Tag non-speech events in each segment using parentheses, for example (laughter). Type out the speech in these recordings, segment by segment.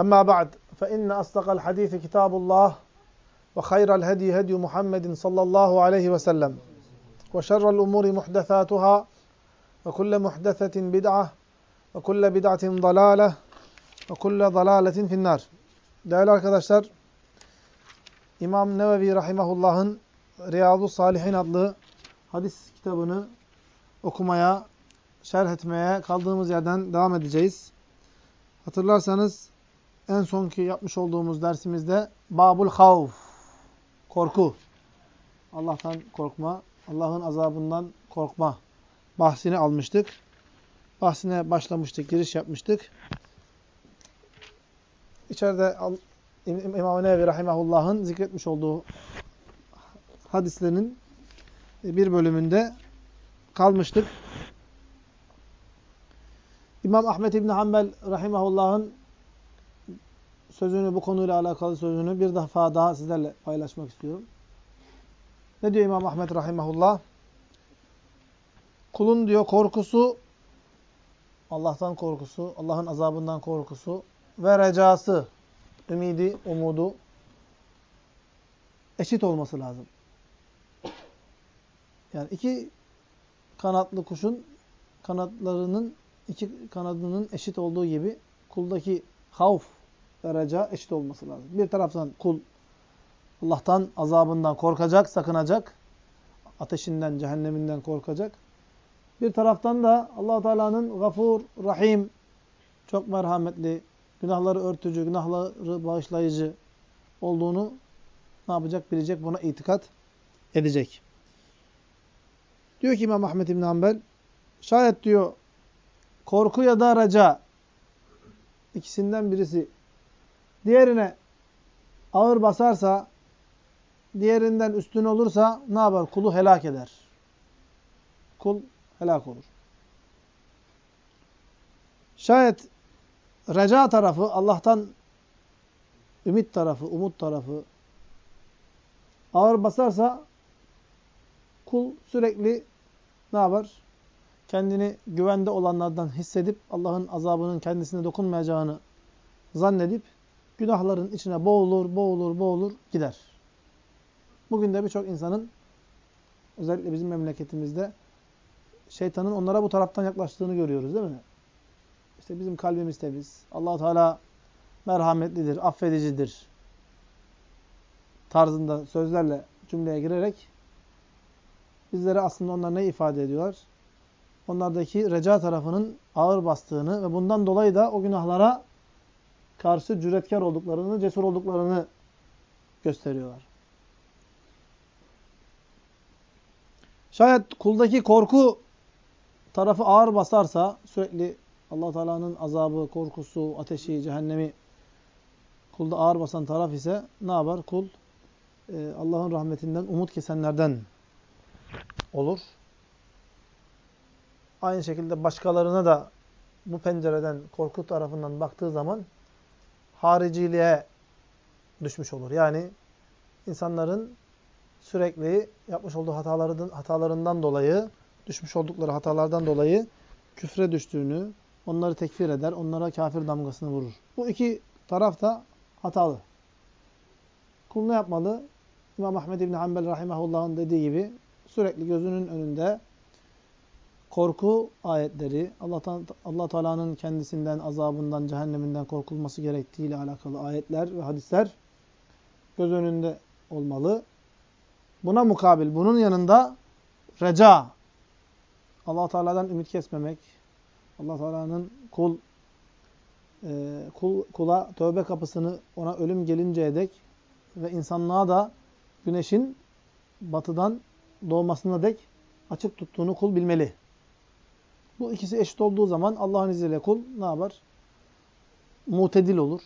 أما بعد فإن أصدق الحديث كتاب الله وخير الهدي هدي محمد صلى الله عليه وسلم وشر الأمور محدثاتها وكل محدثة بدعة وكل بدعة ضلالة وكل ضلالة في النار Değerli arkadaşlar, İmam Nevevi Rahimahullah'ın Riyadu Salihin adlı hadis kitabını okumaya, şerh etmeye kaldığımız yerden devam edeceğiz. Hatırlarsanız en sonki yapmış olduğumuz dersimizde Babul Havf, korku, Allah'tan korkma, Allah'ın azabından korkma bahsini almıştık. Bahsine başlamıştık, giriş yapmıştık. İçeride İmam-ı Nevevi Rahimahullah'ın zikretmiş olduğu hadislerinin bir bölümünde kalmıştık. İmam Ahmet İbni Hanbel Rahimahullah'ın sözünü, bu konuyla alakalı sözünü bir defa daha sizlerle paylaşmak istiyorum. Ne diyor İmam Ahmet Rahimahullah? Kulun diyor korkusu, Allah'tan korkusu, Allah'ın azabından korkusu ve recası, ümidi, umudu eşit olması lazım. Yani iki kanatlı kuşun kanatlarının iki kanadının eşit olduğu gibi kuldaki havf ve reca eşit olması lazım. Bir taraftan kul Allah'tan azabından korkacak, sakınacak. Ateşinden, cehenneminden korkacak. Bir taraftan da allah Teala'nın gafur, rahim, çok merhametli, günahları örtücü, günahları bağışlayıcı olduğunu ne yapacak? Bilecek, buna itikat edecek. Diyor ki İmam Ahmet İbn Hanbel, şayet diyor korku ya da reca ikisinden birisi diğerine ağır basarsa, diğerinden üstün olursa ne yapar? Kulu helak eder. Kul helak olur. Şayet reca tarafı, Allah'tan ümit tarafı, umut tarafı ağır basarsa kul sürekli ne yapar? Kendini güvende olanlardan hissedip Allah'ın azabının kendisine dokunmayacağını zannedip günahların içine boğulur, boğulur, boğulur gider. Bugün de birçok insanın özellikle bizim memleketimizde şeytanın onlara bu taraftan yaklaştığını görüyoruz değil mi? İşte bizim kalbimiz temiz. allah Teala merhametlidir, affedicidir tarzında sözlerle cümleye girerek bizlere aslında onlar ne ifade ediyorlar? Onlardaki reca tarafının ağır bastığını ve bundan dolayı da o günahlara karşı cüretkar olduklarını, cesur olduklarını gösteriyorlar. Şayet kuldaki korku tarafı ağır basarsa, sürekli allah Teala'nın azabı, korkusu, ateşi, cehennemi kulda ağır basan taraf ise ne yapar? Kul e, Allah'ın rahmetinden umut kesenlerden olur. Aynı şekilde başkalarına da bu pencereden, korku tarafından baktığı zaman hariciliğe düşmüş olur. Yani insanların sürekli yapmış olduğu hatalarından, hatalarından dolayı, düşmüş oldukları hatalardan dolayı küfre düştüğünü, onları tekfir eder, onlara kafir damgasını vurur. Bu iki taraf da hatalı. Kul ne yapmalı? İmam Ahmed İbni Hanbel Rahimahullah'ın dediği gibi sürekli gözünün önünde korku ayetleri, Allah Allah Teala'nın kendisinden, azabından, cehenneminden korkulması gerektiği ile alakalı ayetler ve hadisler göz önünde olmalı. Buna mukabil bunun yanında reca, Allah Teala'dan ümit kesmemek, Allah Teala'nın kul e, kul kula tövbe kapısını ona ölüm gelinceye dek ve insanlığa da güneşin batıdan doğmasına dek açık tuttuğunu kul bilmeli. Bu ikisi eşit olduğu zaman Allah'ın izniyle kul ne yapar? Mutedil olur.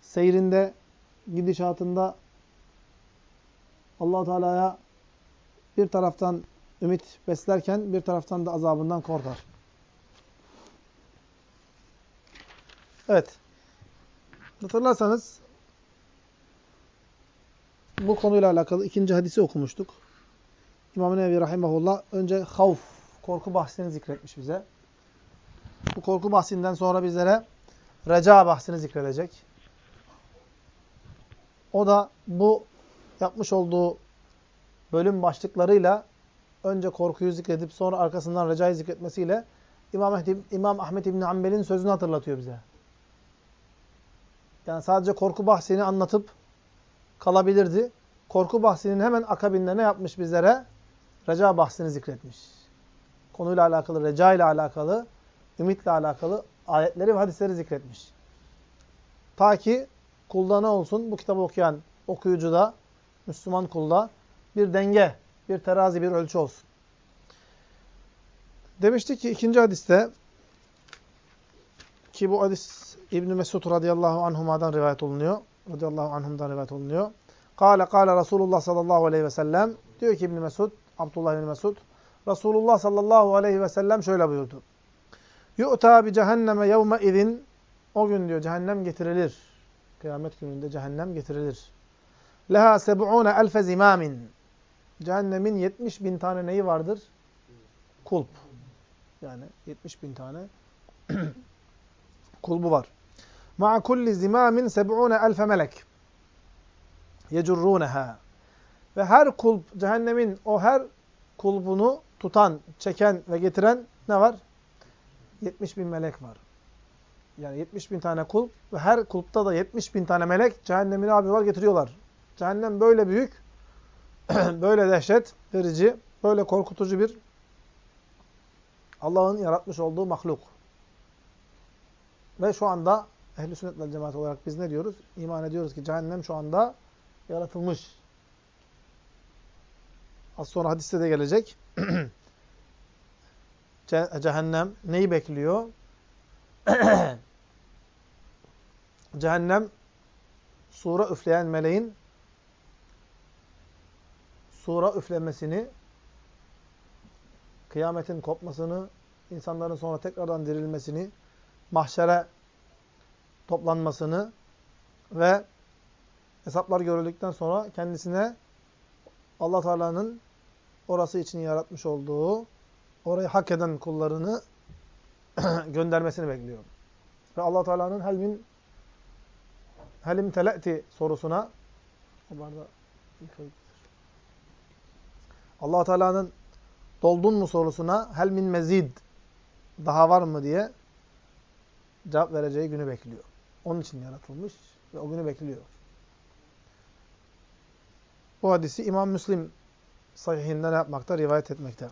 Seyrinde, gidişatında allah Teala'ya bir taraftan ümit beslerken bir taraftan da azabından korkar. Evet. Hatırlarsanız bu konuyla alakalı ikinci hadisi okumuştuk. İmam-ı Nevi Rahimahullah önce havf, korku bahsini zikretmiş bize. Bu korku bahsinden sonra bizlere reca bahsini zikredecek. O da bu yapmış olduğu bölüm başlıklarıyla önce korkuyu zikredip sonra arkasından recayı zikretmesiyle İmam, Ahmet, İmam Ahmet İbni Hanbel'in sözünü hatırlatıyor bize. Yani sadece korku bahsini anlatıp kalabilirdi. Korku bahsinin hemen akabinde ne yapmış bizlere? Reca bahsini zikretmiş. Konuyla alakalı, reca ile alakalı, ümitle alakalı ayetleri ve hadisleri zikretmiş. Ta ki kulda ne olsun? Bu kitabı okuyan okuyucuda, Müslüman kulda bir denge, bir terazi, bir ölçü olsun. Demiştik ki ikinci hadiste ki bu hadis İbn Mesud radıyallahu anhuma'dan rivayet olunuyor. Radıyallahu anhum'dan rivayet olunuyor. Kale kale Resulullah sallallahu aleyhi ve sellem diyor ki İbn Mesud, Abdullah İbn Mesud Resulullah sallallahu aleyhi ve sellem şöyle buyurdu. Yu'ta bi cehenneme yevme izin o gün diyor cehennem getirilir. Kıyamet gününde cehennem getirilir. Leha seb'une elfe zimamin. Cehennemin 70 bin tane neyi vardır? Kulp. Yani 70 bin tane (clears throat) kulbu var. Ma'a kulli zimamin seb'une elfe melek. Yecurruneha. Ve her kulp, cehennemin o her kulbunu tutan, çeken ve getiren ne var? 70 bin melek var. Yani 70 bin tane kulp ve her kulpta da 70 bin tane melek cehennemi ne yapıyorlar? Getiriyorlar. Cehennem böyle büyük, (clears throat) böyle dehşet verici, böyle korkutucu bir Allah'ın yaratmış olduğu mahluk. Ve şu anda ehli sünnet vel cemaat olarak biz ne diyoruz? İman ediyoruz ki cehennem şu anda yaratılmış. Az sonra hadiste de gelecek. (clears throat) cehennem neyi bekliyor? (clears throat) cehennem sura üfleyen meleğin sura üflemesini kıyametin kopmasını, insanların sonra tekrardan dirilmesini, mahşere toplanmasını ve hesaplar görüldükten sonra kendisine Allah Teala'nın orası için yaratmış olduğu, orayı hak eden kullarını (clears throat) göndermesini bekliyor. Ve Allah Teala'nın helmin helim tele'ti sorusuna Allah Teala'nın doldun mu sorusuna hel min mezid daha var mı diye cevap vereceği günü bekliyor. Onun için yaratılmış ve o günü bekliyor. Bu hadisi İmam Müslim sahihinde ne yapmakta? Rivayet etmekte.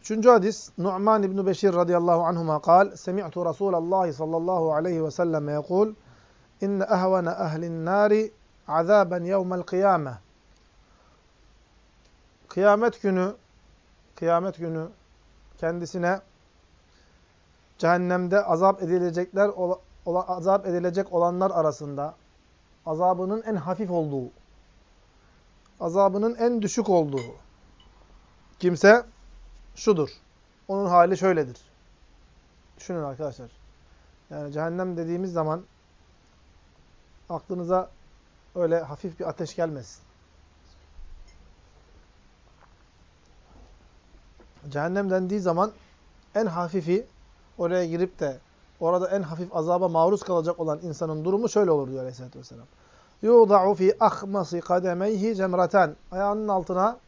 Üçüncü hadis Nu'man İbn Beşir radıyallahu anhuma kal Semi'tu Resulallah sallallahu aleyhi ve sellem yekul İnne ehvene ehlin nari azaben yevmel kıyame Kıyamet günü kıyamet günü kendisine cehennemde azap edilecekler azap edilecek olanlar arasında azabının en hafif olduğu, azabının en düşük olduğu kimse şudur. Onun hali şöyledir. Düşünün arkadaşlar. Yani cehennem dediğimiz zaman aklınıza öyle hafif bir ateş gelmesin. Cehennem dendiği zaman en hafifi oraya girip de orada en hafif azaba maruz kalacak olan insanın durumu şöyle olur diyor Aleyhisselatü Vesselam. Yuda'u fi ahmasi kademeyhi cemraten. Ayağının altına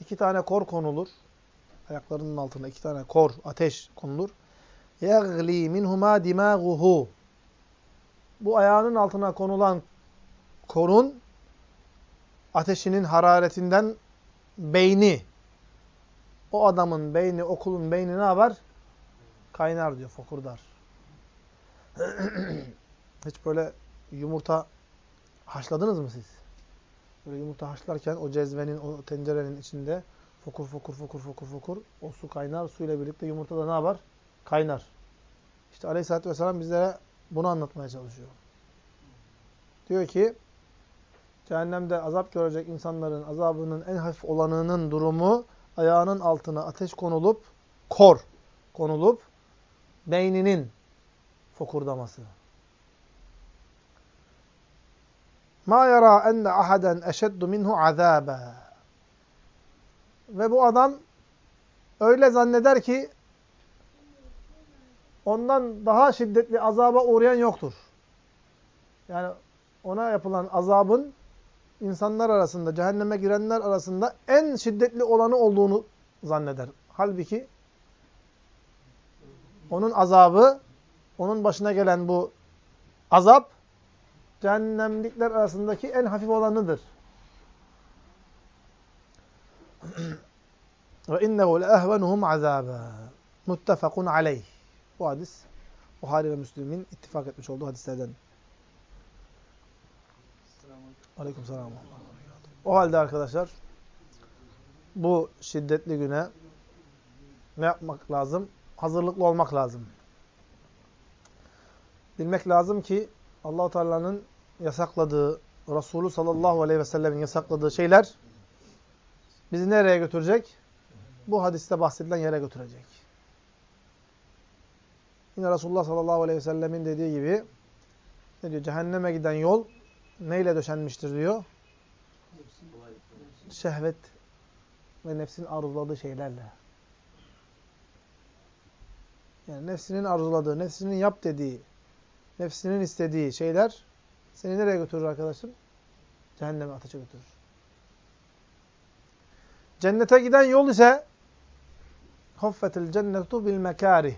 iki tane kor konulur. Ayaklarının altına iki tane kor, ateş konulur. Yagli minhuma dimaguhu. Bu ayağının altına konulan korun ateşinin hararetinden beyni o adamın beyni, okulun beyni ne yapar? Kaynar diyor, fokurdar. (clears throat) Hiç böyle yumurta haşladınız mı siz? Böyle yumurta haşlarken o cezvenin, o tencerenin içinde fokur fokur fokur fokur fokur o su kaynar. Suyla birlikte yumurta da ne yapar? Kaynar. İşte Aleyhisselatü Vesselam bizlere bunu anlatmaya çalışıyor. Diyor ki cehennemde azap görecek insanların azabının en hafif olanının durumu ayağının altına ateş konulup kor konulup beyninin fokurdaması. Ma yara enne ahaden eşeddu minhu azabe. Ve bu adam öyle zanneder ki ondan daha şiddetli azaba uğrayan yoktur. Yani ona yapılan azabın insanlar arasında, cehenneme girenler arasında en şiddetli olanı olduğunu zanneder. Halbuki onun azabı, onun başına gelen bu azap, cehennemlikler arasındaki en hafif olanıdır. (clears throat) Ve innehu leehvenuhum azâbâ. Muttefakun aleyh. Bu hadis Buhari ve Müslim'in ittifak etmiş olduğu hadislerden. Aleyküm selam. O halde arkadaşlar bu şiddetli güne ne yapmak lazım? Hazırlıklı olmak lazım. Bilmek lazım ki Allahu Teala'nın yasakladığı, Resulü sallallahu aleyhi ve sellemin yasakladığı şeyler bizi nereye götürecek? Bu hadiste bahsedilen yere götürecek. Yine Resulullah sallallahu aleyhi ve sellemin dediği gibi ne diyor? Cehenneme giden yol neyle döşenmiştir diyor? Şehvet ve nefsin arzuladığı şeylerle. Yani nefsinin arzuladığı, nefsinin yap dediği, nefsinin istediği şeyler seni nereye götürür arkadaşım? Cehenneme ateşe götürür. Cennete giden yol ise hoffetil cennetu bil mekarih.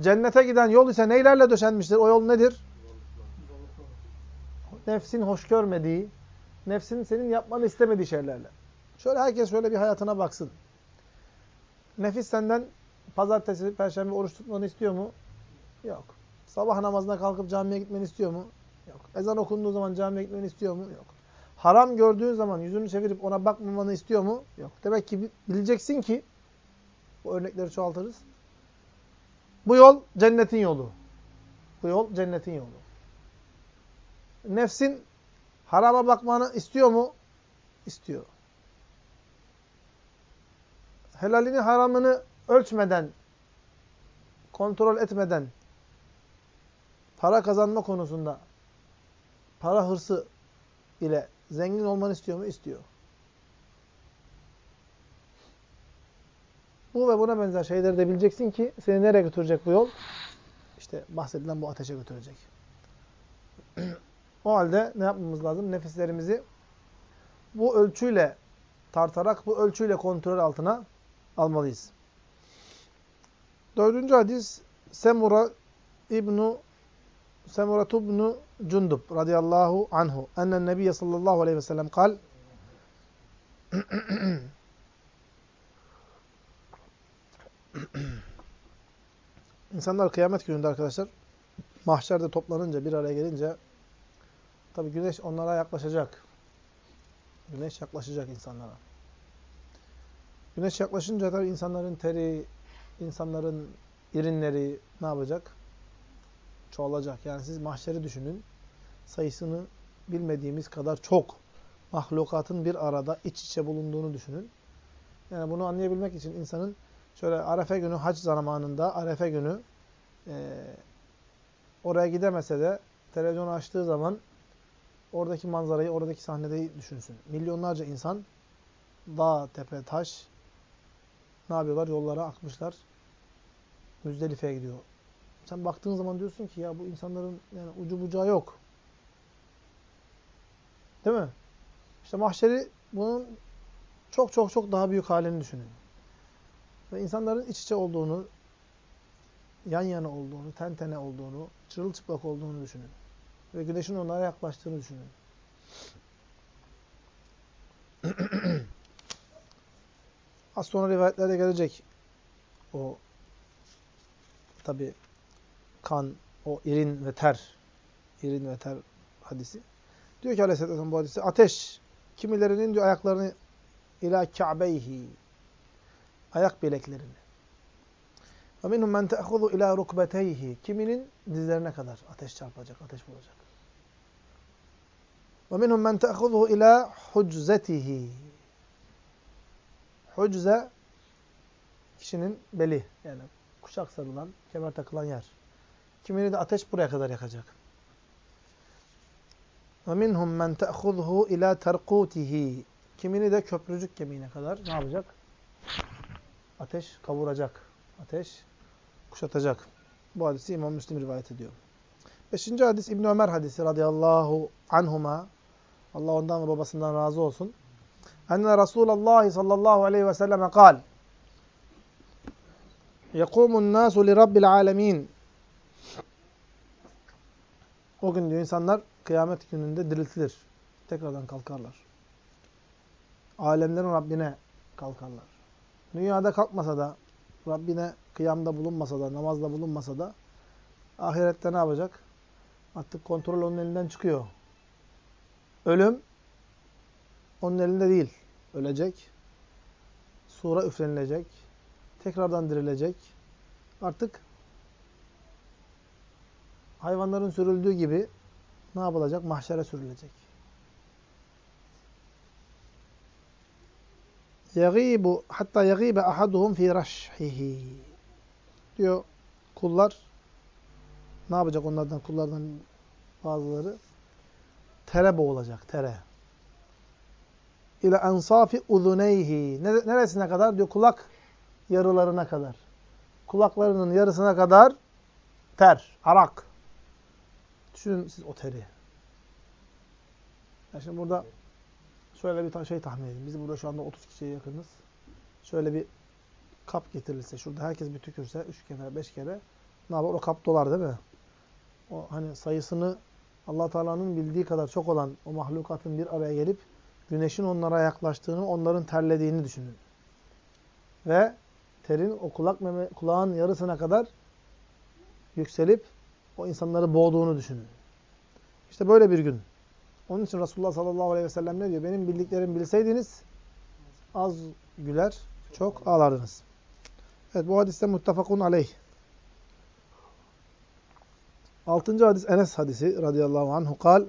Cennete giden yol ise neylerle döşenmiştir? O yol nedir? Nefsin hoş görmediği, nefsin senin yapmanı istemediği şeylerle. Şöyle herkes şöyle bir hayatına baksın. Nefis senden pazartesi, perşembe oruç tutmanı istiyor mu? Yok. Sabah namazına kalkıp camiye gitmeni istiyor mu? Yok. Ezan okunduğu zaman camiye gitmeni istiyor mu? Yok. Haram gördüğün zaman yüzünü çevirip ona bakmamanı istiyor mu? Yok. Demek ki bileceksin ki bu örnekleri çoğaltırız. Bu yol cennetin yolu. Bu yol cennetin yolu. Nefsin harama bakmanı istiyor mu? İstiyor. Helalini haramını ölçmeden, kontrol etmeden para kazanma konusunda para hırsı ile zengin olmanı istiyor mu? İstiyor. Bu ve buna benzer şeyleri de bileceksin ki seni nereye götürecek bu yol? İşte bahsedilen bu ateşe götürecek. (clears throat) o halde ne yapmamız lazım? Nefislerimizi bu ölçüyle tartarak, bu ölçüyle kontrol altına almalıyız. Dördüncü hadis Semura İbnu Semura ibn Cundub radıyallahu anhu ennen Nebiye sallallahu aleyhi ve sellem kal (clears throat) İnsanlar kıyamet gününde arkadaşlar mahşerde toplanınca bir araya gelince tabi güneş onlara yaklaşacak. Güneş yaklaşacak insanlara. Güneş yaklaşınca tabi insanların teri, insanların irinleri ne yapacak? Çoğalacak. Yani siz mahşeri düşünün. Sayısını bilmediğimiz kadar çok mahlukatın bir arada iç içe bulunduğunu düşünün. Yani bunu anlayabilmek için insanın şöyle Arefe günü hac zamanında Arefe günü e, oraya gidemese de televizyonu açtığı zaman oradaki manzarayı, oradaki sahnedeyi düşünsün. Milyonlarca insan dağ, tepe, taş ne yapıyorlar? Yollara akmışlar. Müzdelife'ye gidiyor. Sen baktığın zaman diyorsun ki ya bu insanların yani ucu bucağı yok. Değil mi? İşte mahşeri bunun çok çok çok daha büyük halini düşünün. Ve insanların iç içe olduğunu, yan yana olduğunu, ten tene olduğunu, çırılçıplak olduğunu düşünün. Ve güneşin onlara yaklaştığını düşünün. (clears throat) Az sonra rivayetlerde gelecek o tabi kan, o irin ve ter, irin ve ter hadisi. Diyor ki Aleyhisselatü Vesselam bu hadisi, ateş kimilerinin diyor ayaklarını ila ka'beyhi, ayak bileklerini. Ve minhum men te'huzu ila rukbeteyhi, kiminin dizlerine kadar ateş çarpacak, ateş bulacak. Ve minhum men te'huzuhu ila huczetihi. Hucze, kişinin beli, yani kuşak sarılan, kemer takılan yer. Kimini de ateş buraya kadar yakacak. Minhum men te'khudhu ila terqutihi. Kimini de köprücük kemiğine kadar ne yapacak? Ateş kavuracak. Ateş kuşatacak. Bu hadisi İmam Müslim rivayet ediyor. Beşinci hadis İbn Ömer hadisi radıyallahu anhuma. Allah ondan ve babasından razı olsun. Enne Resulullah sallallahu aleyhi ve selleme kal. Yekumun nasu li rabbil alemin. O gün diyor insanlar kıyamet gününde diriltilir. Tekrardan kalkarlar. Alemlerin Rabbine kalkarlar. Dünyada kalkmasa da, Rabbine kıyamda bulunmasa da, namazda bulunmasa da, ahirette ne yapacak? Artık kontrol onun elinden çıkıyor. Ölüm, onun elinde değil. Ölecek. Sura üflenilecek. Tekrardan dirilecek. Artık hayvanların sürüldüğü gibi ne yapılacak? Mahşere sürülecek. Yagibu hatta yagibe ahaduhum fi rashhihi. Diyor kullar ne yapacak onlardan kullardan bazıları tere boğulacak tere ile ensafi uzuneyhi neresine kadar diyor kulak yarılarına kadar kulaklarının yarısına kadar ter arak Düşünün siz o teri. Yani şimdi burada şöyle bir şey tahmin edin. Biz burada şu anda 30 kişiye yakınız. Şöyle bir kap getirilse, şurada herkes bir tükürse, 3 kere, 5 kere ne yapar? O kap dolar değil mi? O hani sayısını Allah Teala'nın bildiği kadar çok olan o mahlukatın bir araya gelip güneşin onlara yaklaştığını, onların terlediğini düşünün. Ve terin o kulak meme, kulağın yarısına kadar yükselip o insanları boğduğunu düşünün. İşte böyle bir gün. Onun için Resulullah sallallahu aleyhi ve sellem ne diyor? Benim bildiklerimi bilseydiniz az güler, çok ağlardınız. Evet bu hadiste muttefakun aleyh. Altıncı hadis Enes hadisi radıyallahu anhu kal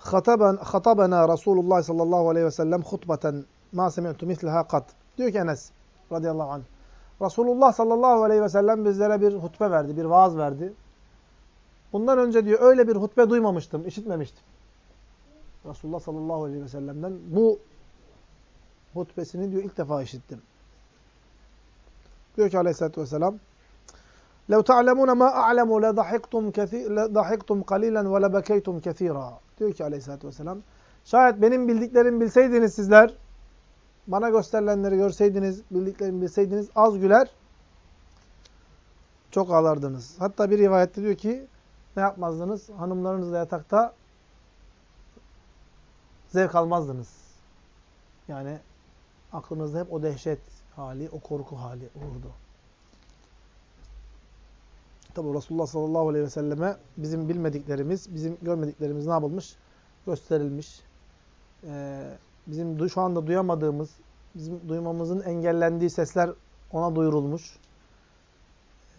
Khataben, Khatabena Resulullah sallallahu aleyhi ve sellem hutbeten ma semi'tu mislaha kat. Diyor ki Enes radıyallahu anh. Resulullah sallallahu aleyhi ve sellem bizlere bir hutbe verdi, bir vaaz verdi. Bundan önce diyor öyle bir hutbe duymamıştım, işitmemiştim. Resulullah sallallahu aleyhi ve sellem'den bu hutbesini diyor ilk defa işittim. Diyor ki aleyhissalatü vesselam لَوْ تَعْلَمُونَ مَا أَعْلَمُ لَضَحِكْتُمْ قَلِيلًا وَلَبَكَيْتُمْ كَثِيرًا Diyor ki aleyhissalatü vesselam şayet benim bildiklerimi bilseydiniz sizler bana gösterilenleri görseydiniz, bildiklerimi bilseydiniz az güler, çok ağlardınız. Hatta bir rivayette diyor ki, ne yapmazdınız? Hanımlarınızla yatakta zevk almazdınız. Yani aklınızda hep o dehşet hali, o korku hali olurdu. Tabi Resulullah sallallahu aleyhi ve selleme bizim bilmediklerimiz, bizim görmediklerimiz ne yapılmış? Gösterilmiş. Ee, bizim şu anda duyamadığımız, bizim duymamızın engellendiği sesler ona duyurulmuş.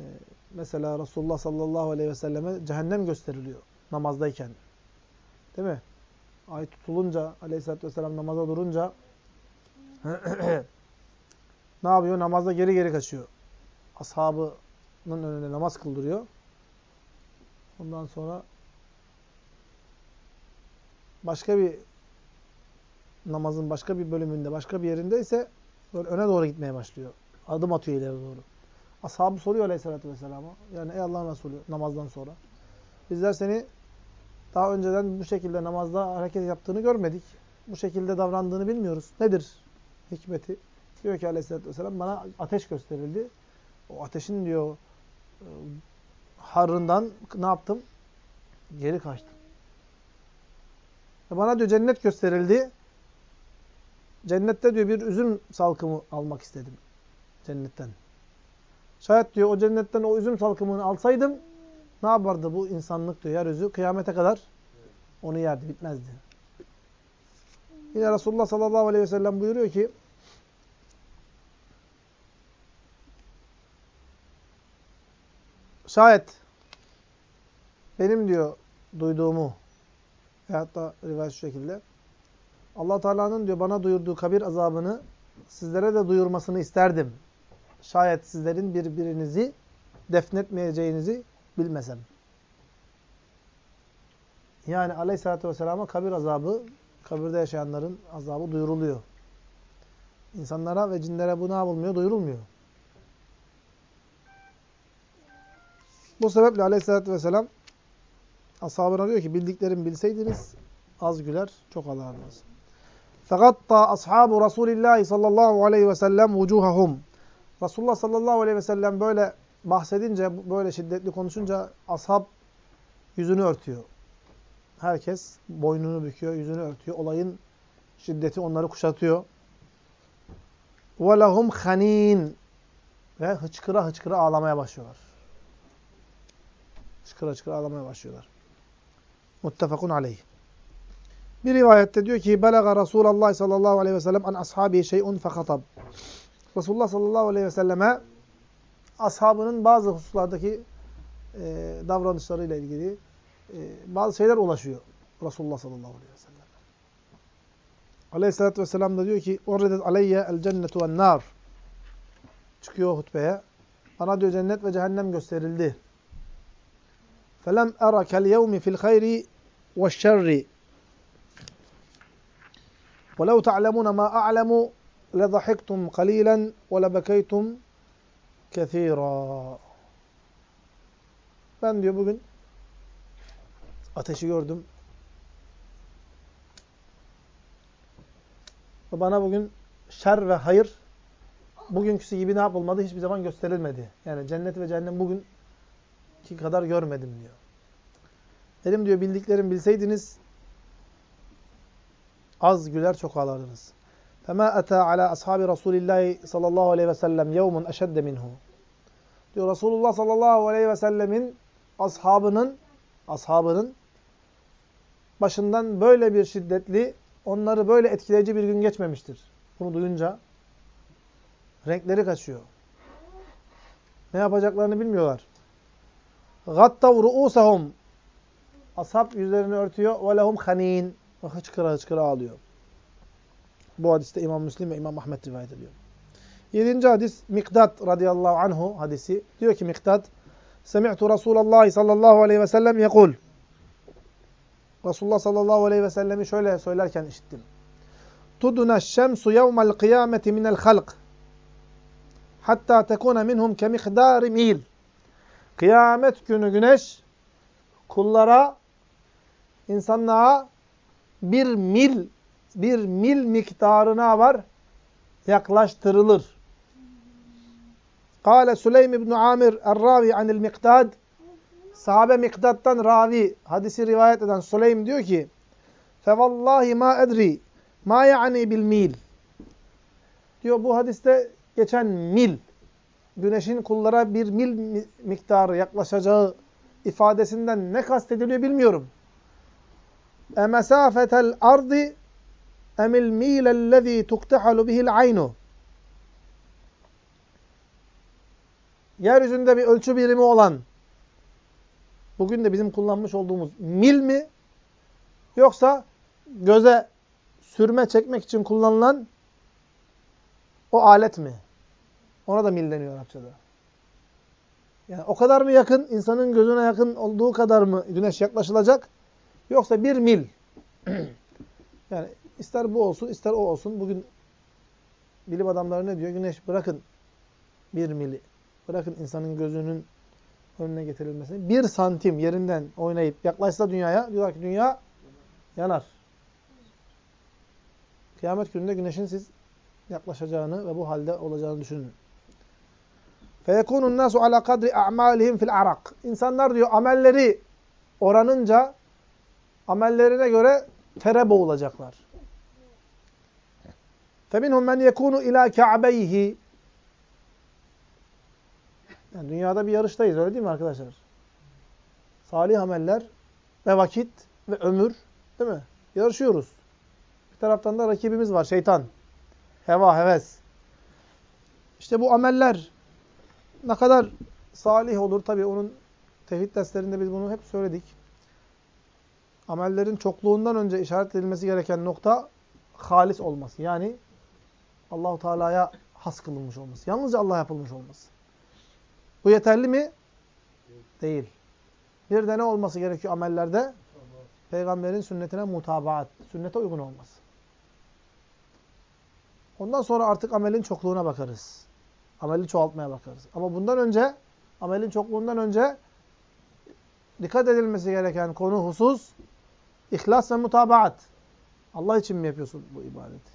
Ee, mesela Resulullah sallallahu aleyhi ve selleme cehennem gösteriliyor namazdayken. Değil mi? Ay tutulunca aleyhissalatü vesselam namaza durunca (clears throat) ne yapıyor? Namazda geri geri kaçıyor. Ashabının önünde namaz kıldırıyor. Ondan sonra başka bir namazın başka bir bölümünde, başka bir yerinde ise böyle öne doğru gitmeye başlıyor. Adım atıyor ileri doğru. Ashabı soruyor aleyhissalatü vesselam'a. Yani ey Allah'ın Resulü namazdan sonra. Bizler seni Daha önceden bu şekilde namazda hareket yaptığını görmedik. Bu şekilde davrandığını bilmiyoruz. Nedir hikmeti? Diyor ki aleyhissalatü vesselam bana ateş gösterildi. O ateşin diyor e, harından ne yaptım? Geri kaçtım. Bana diyor cennet gösterildi. Cennette diyor bir üzüm salkımı almak istedim. Cennetten. Şayet diyor o cennetten o üzüm salkımını alsaydım ne yapardı bu insanlık diyor yeryüzü kıyamete kadar onu yerdi bitmezdi. Yine Resulullah sallallahu aleyhi ve sellem buyuruyor ki şayet benim diyor duyduğumu veyahut da rivayet şu şekilde allah Teala'nın diyor bana duyurduğu kabir azabını sizlere de duyurmasını isterdim. Şayet sizlerin birbirinizi defnetmeyeceğinizi bilmesem. Yani aleyhissalatü vesselam'a kabir azabı, kabirde yaşayanların azabı duyuruluyor. İnsanlara ve cinlere bu ne yapılmıyor? Duyurulmuyor. Bu sebeple aleyhissalatü vesselam ashabına diyor ki bildiklerimi bilseydiniz az güler çok ağlardınız. Fegatta ashabu Resulillahi sallallahu aleyhi ve sellem vucuhahum. Resulullah sallallahu aleyhi ve sellem böyle bahsedince, böyle şiddetli konuşunca ashab yüzünü örtüyor. Herkes boynunu büküyor, yüzünü örtüyor. Olayın şiddeti onları kuşatıyor. وَلَهُمْ خَن۪ينَ Ve hıçkıra hıçkıra ağlamaya başlıyorlar. Çıkıra çıkıra ağlamaya başlıyorlar. Muttefakun aleyh. Bir rivayette diyor ki Belaga Resulallah sallallahu aleyhi ve sellem an ashabi şey'un fekatab. Resulullah sallallahu aleyhi ve selleme ashabının bazı hususlardaki e, davranışlarıyla ilgili e, bazı şeyler ulaşıyor. Resulullah sallallahu aleyhi ve sellem. Aleyhisselatü vesselam da diyor ki Urredet aleyye el cennetu vel nar. Çıkıyor hutbeye. Bana diyor cennet ve cehennem gösterildi. فَلَمْ أَرَ كَالْيَوْمِ فِي الْخَيْرِ وَالشَّرِّ وَلَوْ تَعْلَمُونَ مَا أَعْلَمُ لَضَحِكْتُمْ قَلِيلًا وَلَبَكَيْتُمْ كَثِيرًا Ben diyor bugün ateşi gördüm. Ve bana bugün şer ve hayır bugünküsü gibi ne yapılmadı? Hiçbir zaman gösterilmedi. Yani cennet ve cehennem bugün ki kadar görmedim diyor. Dedim diyor bildiklerim bilseydiniz az güler çok ağlardınız. Fema ata ala ashabi Rasulillah sallallahu aleyhi ve sellem yevmun eşedde minhu. Diyor Resulullah sallallahu aleyhi ve sellemin ashabının ashabının başından böyle bir şiddetli, onları böyle etkileyici bir gün geçmemiştir. Bunu duyunca renkleri kaçıyor. Ne yapacaklarını bilmiyorlar. Gattav ru'usahum. Ashab yüzlerini örtüyor. Ve lehum hanin. Ve hıçkıra hıçkıra ağlıyor. Bu hadiste İmam Müslim ve İmam Ahmet rivayet ediyor. Yedinci hadis Mikdat radıyallahu anhu hadisi. Diyor ki Mikdat Semi'tu Resulallah sallallahu aleyhi ve sellem yekul. Resulullah sallallahu aleyhi ve sellemi şöyle söylerken işittim. Tuduna şemsu yevmel kıyameti minel halk. Hatta tekune minhum kemikdari mil. Kıyamet günü güneş kullara, insanlığa bir mil, bir mil miktarına var yaklaştırılır. Kale Süleym ibn Amir er-Ravi anil Miktad Sahabe Miktad'dan ravi hadisi rivayet eden Süleym diyor ki Fevallahi ma edri ma ya'ni bil mil. Diyor bu hadiste geçen mil güneşin kullara bir mil miktarı yaklaşacağı ifadesinden ne kastediliyor bilmiyorum. E mesafetel ardi emil milellezî tuktehalu bihil aynu yeryüzünde bir ölçü birimi olan, bugün de bizim kullanmış olduğumuz mil mi, yoksa göze sürme çekmek için kullanılan o alet mi? Ona da mil deniyor Arapçada. Yani o kadar mı yakın, insanın gözüne yakın olduğu kadar mı güneş yaklaşılacak? Yoksa bir mil. (clears throat) yani ister bu olsun, ister o olsun. Bugün bilim adamları ne diyor? Güneş bırakın bir mili. Bırakın insanın gözünün önüne getirilmesini. Bir santim yerinden oynayıp yaklaşsa dünyaya, diyorlar ki dünya yanar. Kıyamet gününde güneşin siz yaklaşacağını ve bu halde olacağını düşünün. فَيَكُونُ النَّاسُ عَلَى قَدْرِ اَعْمَالِهِمْ fil arak. İnsanlar diyor amelleri oranınca amellerine göre tere boğulacaklar. فَمِنْهُمْ مَنْ يَكُونُ اِلٰى كَعْبَيْهِ yani Dünyada bir yarıştayız öyle değil mi arkadaşlar? Salih ameller ve vakit ve ömür değil mi? Yarışıyoruz. Bir taraftan da rakibimiz var şeytan. Heva, heves. İşte bu ameller ne kadar salih olur tabii onun tevhid derslerinde biz bunu hep söyledik. Amellerin çokluğundan önce işaret edilmesi gereken nokta halis olması. Yani Allahu Teala'ya has kılınmış olması. Yalnızca Allah yapılmış olması. Bu yeterli mi? Değil. Bir de ne olması gerekiyor amellerde? Peygamberin sünnetine mutabaat, sünnete uygun olması. Ondan sonra artık amelin çokluğuna bakarız. Ameli çoğaltmaya bakarız. Ama bundan önce, amelin çokluğundan önce dikkat edilmesi gereken konu, husus, ihlas ve mutabaat. Allah için mi yapıyorsun bu ibadeti?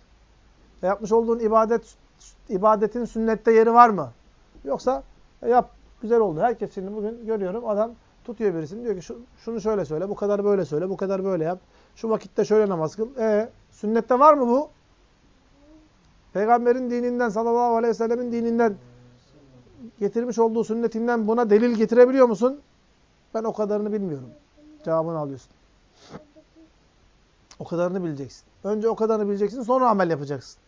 Ve yapmış olduğun ibadet, ibadetin sünnette yeri var mı? Yoksa e, yap, güzel oldu. Herkes şimdi bugün görüyorum adam tutuyor birisini diyor ki Şu, şunu şöyle söyle, bu kadar böyle söyle, bu kadar böyle yap. Şu vakitte şöyle namaz kıl. E sünnette var mı bu? Peygamberin dininden, sallallahu aleyhi ve sellemin dininden getirmiş olduğu sünnetinden buna delil getirebiliyor musun? Ben o kadarını bilmiyorum. Cevabını alıyorsun. O kadarını bileceksin. Önce o kadarını bileceksin, sonra amel yapacaksın.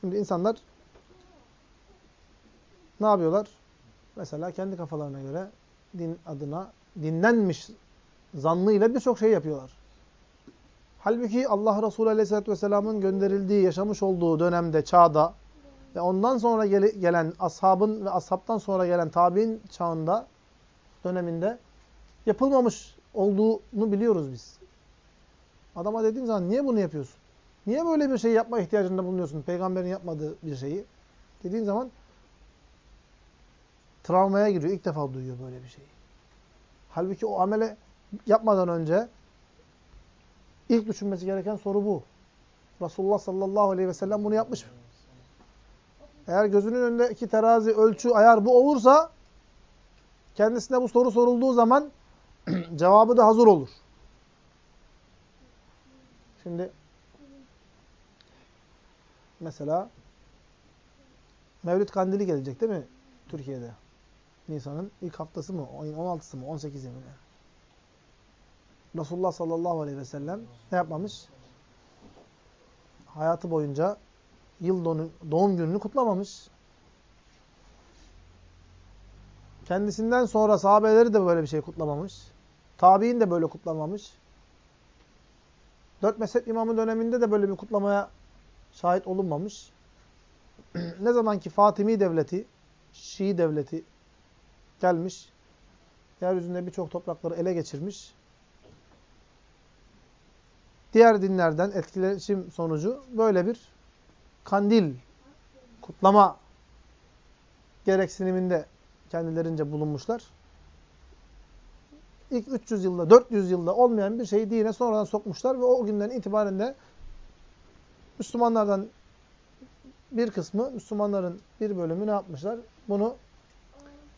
Şimdi insanlar ne yapıyorlar? Mesela kendi kafalarına göre din adına dinlenmiş zannıyla birçok şey yapıyorlar. Halbuki Allah Resulü Aleyhisselatü Vesselam'ın gönderildiği, yaşamış olduğu dönemde, çağda ve ondan sonra gelen ashabın ve ashabtan sonra gelen tabi'in çağında, döneminde yapılmamış olduğunu biliyoruz biz. Adama dediğin zaman niye bunu yapıyorsun? Niye böyle bir şey yapma ihtiyacında bulunuyorsun? Peygamberin yapmadığı bir şeyi. Dediğin zaman travmaya giriyor. İlk defa duyuyor böyle bir şeyi. Halbuki o amele yapmadan önce ilk düşünmesi gereken soru bu. Resulullah sallallahu aleyhi ve sellem bunu yapmış mı? Eğer gözünün önündeki terazi, ölçü, ayar bu olursa kendisine bu soru sorulduğu zaman (clears throat) cevabı da hazır olur. Şimdi mesela Mevlüt Kandili gelecek değil mi Türkiye'de? Nisan'ın ilk haftası mı? 16'sı mı? 18'i mi? Resulullah sallallahu aleyhi ve sellem ne yapmamış? Hayatı boyunca yıl doğum gününü kutlamamış. Kendisinden sonra sahabeleri de böyle bir şey kutlamamış. Tabi'in de böyle kutlamamış. Dört mezhep imamı döneminde de böyle bir kutlamaya şahit olunmamış. (clears throat) ne zaman ki Fatimi devleti, Şii devleti gelmiş, yeryüzünde birçok toprakları ele geçirmiş, diğer dinlerden etkileşim sonucu böyle bir kandil, kutlama gereksiniminde kendilerince bulunmuşlar. İlk 300 yılda, 400 yılda olmayan bir şeyi dine sonradan sokmuşlar ve o günden itibaren de Müslümanlardan bir kısmı, Müslümanların bir bölümü ne yapmışlar? Bunu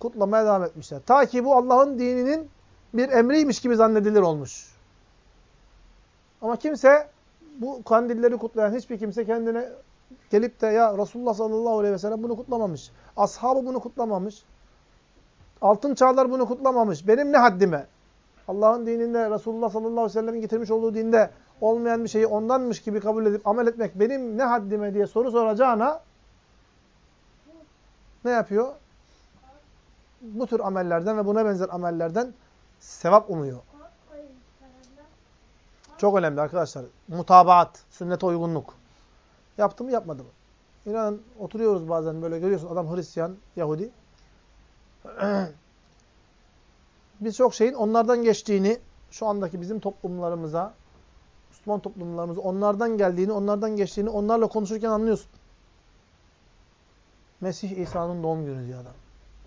kutlamaya devam etmişler. Ta ki bu Allah'ın dininin bir emriymiş gibi zannedilir olmuş. Ama kimse bu kandilleri kutlayan hiçbir kimse kendine gelip de ya Resulullah sallallahu aleyhi ve sellem bunu kutlamamış. Ashabı bunu kutlamamış. Altın çağlar bunu kutlamamış. Benim ne haddime? Allah'ın dininde Resulullah sallallahu aleyhi ve sellemin getirmiş olduğu dinde olmayan bir şeyi ondanmış gibi kabul edip amel etmek benim ne haddime diye soru soracağına ne yapıyor? Bu tür amellerden ve buna benzer amellerden sevap umuyor. Çok önemli arkadaşlar. Mutabaat, sünnete uygunluk. Yaptı mı yapmadı mı? İnanın oturuyoruz bazen böyle görüyorsun adam Hristiyan, Yahudi. (clears throat) Birçok şeyin onlardan geçtiğini, şu andaki bizim toplumlarımıza, Müslüman toplumlarımıza onlardan geldiğini, onlardan geçtiğini onlarla konuşurken anlıyorsun. Mesih İsa'nın doğum günü diyor adam.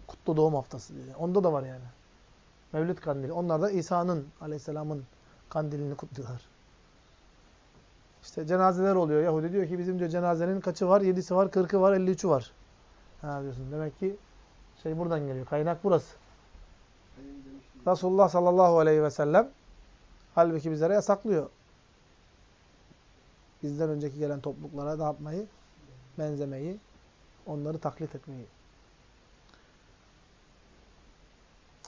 kutlu doğum haftası diye. Onda da var yani. Mevlid kandili. Onlar da İsa'nın aleyhisselamın kandilini kutluyorlar. İşte cenazeler oluyor. Yahudi diyor ki bizim diyor cenazenin kaçı var? Yedisi var, kırkı var, elli üçü var. Ha diyorsun. Demek ki şey buradan geliyor. Kaynak burası. Resulullah sallallahu aleyhi ve sellem halbuki bizlere yasaklıyor. Bizden önceki gelen topluluklara ne yapmayı? Benzemeyi, onları taklit etmeyi.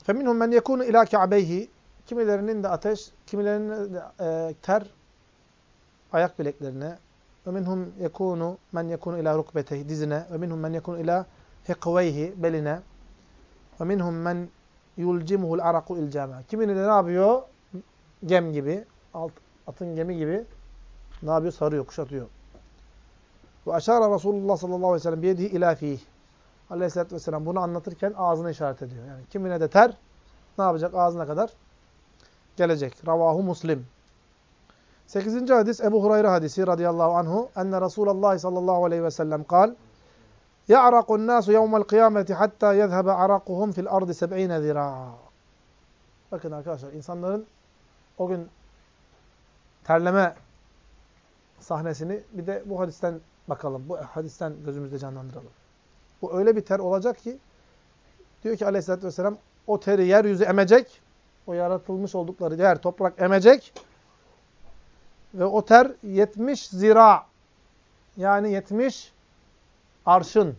فَمِنْهُمْ مَنْ يَكُونُ اِلٰى كَعْبَيْهِ Kimilerinin de ateş, kimilerinin de e, ter ayak bileklerine ve minhum yekunu men yekunu ila rukbetehi dizine ve minhum men yekunu ila hikveyhi beline ve minhum men yulcimuhul araku ilcame. Kimini de ne yapıyor? Gem gibi, alt, atın gemi gibi ne yapıyor? Sarıyor, kuşatıyor. Ve aşara Resulullah sallallahu aleyhi ve sellem biyedihi ila fih. Aleyhisselatü vesselam bunu anlatırken ağzını işaret ediyor. Yani kimine de ter ne yapacak? Ağzına kadar gelecek. Ravahu Muslim. 8. hadis Ebu Hureyre hadisi radıyallahu anhu. Enne Resulallah sallallahu aleyhi ve sellem kal. Ya'raqun nasu yevmel kıyameti hatta yezhebe arakuhum fil ardi seb'ine zira'a. Bakın arkadaşlar insanların o gün terleme sahnesini bir de bu hadisten bakalım. Bu hadisten gözümüzde canlandıralım. Bu öyle bir ter olacak ki diyor ki aleyhissalatü vesselam o teri yeryüzü emecek o yaratılmış oldukları yer toprak emecek. Ve o ter 70 zira yani 70 Arşın.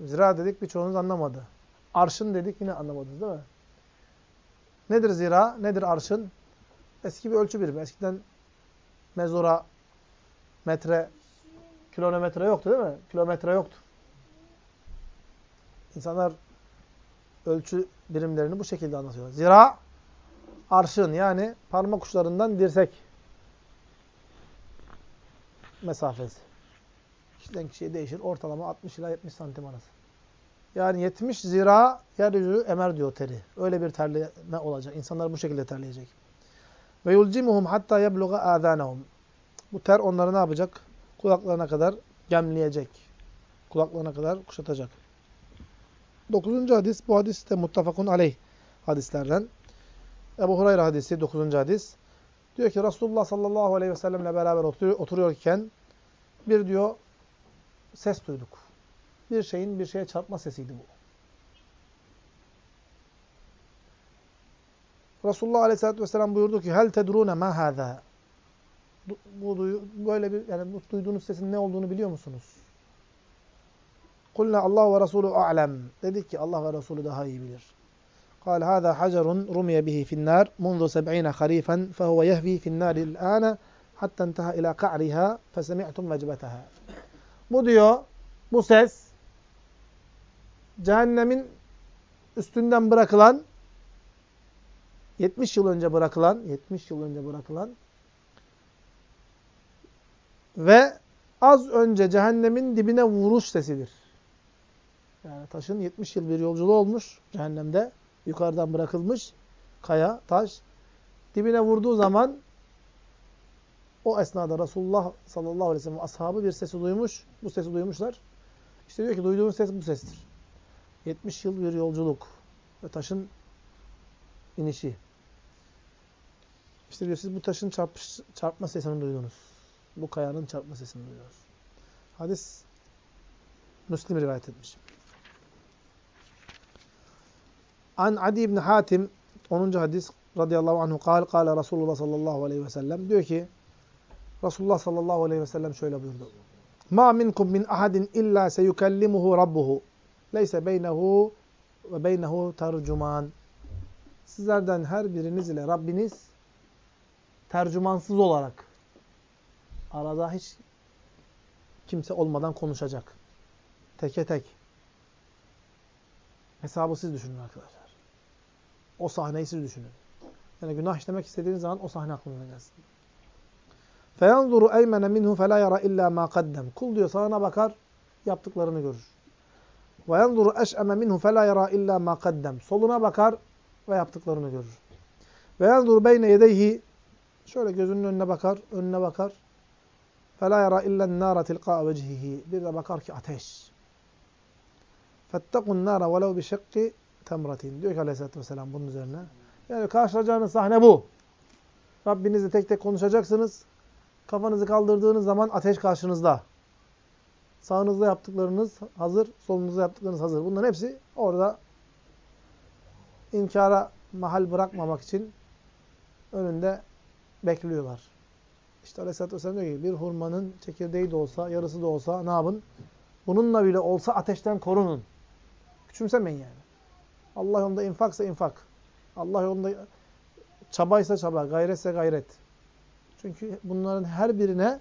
Zira dedik birçoğunuz anlamadı. Arşın dedik yine anlamadınız değil mi? Nedir zira? Nedir arşın? Eski bir ölçü birimi. Eskiden mezura, metre, kilometre yoktu değil mi? Kilometre yoktu. İnsanlar ölçü birimlerini bu şekilde anlatıyorlar. Zira, arşın yani parmak uçlarından dirsek mesafesi. Kişiden kişiye değişir. Ortalama 60 ila 70 santim arası. Yani 70 zira yeryüzü emer diyor teri. Öyle bir terleme olacak. İnsanlar bu şekilde terleyecek. Ve yulcimuhum hatta yebluğa âzânehum. Bu ter onları ne yapacak? Kulaklarına kadar gemleyecek. Kulaklarına kadar kuşatacak. Dokuzuncu hadis. Bu hadis de muttafakun aleyh hadislerden. Ebu Hurayra hadisi dokuzuncu hadis. Diyor ki Resulullah sallallahu aleyhi ve sellemle beraber oturuyorken bir diyor ses duyduk. Bir şeyin bir şeye çarpma sesiydi bu. Resulullah Aleyhisselatü Vesselam buyurdu ki hel tedrune ma hâzâ bu böyle bir yani bu duyduğunuz sesin ne olduğunu biliyor musunuz? Kulna Allah ve Resulü a'lem. Dedik ki Allah ve Resulü daha iyi bilir. قال هذا حجر رمي به في النار منذ سبعين خريفا فهو يهوي في النار الآن حتى انتهى إلى قعرها فسمعتم وجبتها bu diyor, bu ses cehennemin üstünden bırakılan 70 yıl önce bırakılan 70 yıl önce bırakılan ve az önce cehennemin dibine vuruş sesidir. Yani taşın 70 yıl bir yolculuğu olmuş cehennemde. Yukarıdan bırakılmış kaya, taş. Dibine vurduğu zaman o esnada Resulullah sallallahu aleyhi ve sellem ashabı bir sesi duymuş. Bu sesi duymuşlar. İşte diyor ki duyduğun ses bu sestir. 70 yıl bir yolculuk ve taşın inişi. İşte diyor siz bu taşın çarpış, çarpma sesini duydunuz. Bu kayanın çarpma sesini duydunuz. Hadis Müslim rivayet etmiş. An Adi ibn Hatim 10. hadis radıyallahu anhu kal kâle Resulullah sallallahu aleyhi ve sellem diyor ki Resulullah sallallahu aleyhi ve sellem şöyle buyurdu. Ma minkum min ahadin illa seyukellimuhu rabbuhu. Leyse beynehu ve beynehu tercüman. Sizlerden her biriniz ile Rabbiniz tercümansız olarak arada hiç kimse olmadan konuşacak. Teke tek. Hesabı siz düşünün arkadaşlar. O sahneyi siz düşünün. Yani günah işlemek istediğiniz zaman o sahne aklınıza gelsin. فَيَنْظُرُ اَيْمَنَ مِنْهُ فَلَا يَرَى اِلَّا مَا قَدَّمْ Kul diyor sağına bakar, yaptıklarını görür. وَيَنْظُرُ اَشْأَمَ مِنْهُ فَلَا يَرَى اِلَّا مَا قَدَّمْ Soluna bakar ve yaptıklarını görür. وَيَنْظُرُ بَيْنَ يَدَيْهِ Şöyle gözünün önüne bakar, önüne bakar. فَلَا يَرَى اِلَّا النَّارَ تِلْقَاءَ وَجْهِهِ Bir de bakar ki ateş. فَاتَّقُوا النَّارَ وَلَوْ بِشَقِّ temratin. Diyor ki aleyhissalatü vesselam bunun üzerine. Yani karşılayacağınız sahne bu. Rabbinizle tek tek konuşacaksınız. Kafanızı kaldırdığınız zaman ateş karşınızda. Sağınızda yaptıklarınız hazır, solunuzda yaptıklarınız hazır. Bunların hepsi orada inkara mahal bırakmamak için önünde bekliyorlar. İşte Aleyhisselatü Vesselam diyor ki bir hurmanın çekirdeği de olsa, yarısı da olsa ne yapın? Bununla bile olsa ateşten korunun. Küçümsemeyin yani. Allah yolunda infaksa infak. Allah yolunda çabaysa çaba, gayretse gayret. Çünkü bunların her birine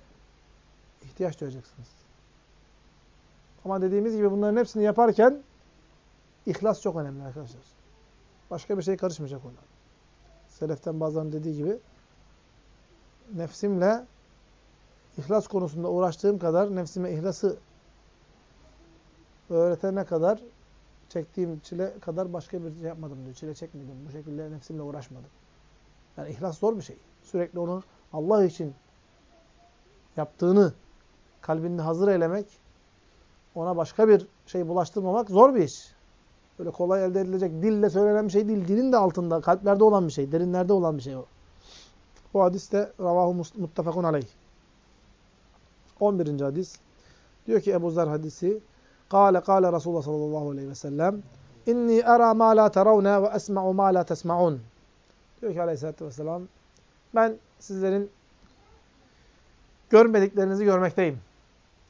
ihtiyaç duyacaksınız. Ama dediğimiz gibi bunların hepsini yaparken ihlas çok önemli arkadaşlar. Başka bir şey karışmayacak ona. Seleften bazılarının dediği gibi nefsimle ihlas konusunda uğraştığım kadar nefsime ihlası öğretene kadar çektiğim çile kadar başka bir şey yapmadım diyor. Çile çekmedim. Bu şekilde nefsimle uğraşmadım. Yani ihlas zor bir şey. Sürekli onu Allah için yaptığını kalbinde hazır eylemek, ona başka bir şey bulaştırmamak zor bir iş. Böyle kolay elde edilecek, dille söylenen bir şey değil. Dilin de altında, kalplerde olan bir şey, derinlerde olan bir şey o. Bu hadis de ravahu muttefakun aleyh. 11. hadis. Diyor ki Ebu Zer hadisi Kale kale Resulullah sallallahu aleyhi ve sellem İnni ara ma la teravne ve esma'u ma la tesma'un. Diyor ki aleyhissalatü vesselam ben sizlerin görmediklerinizi görmekteyim.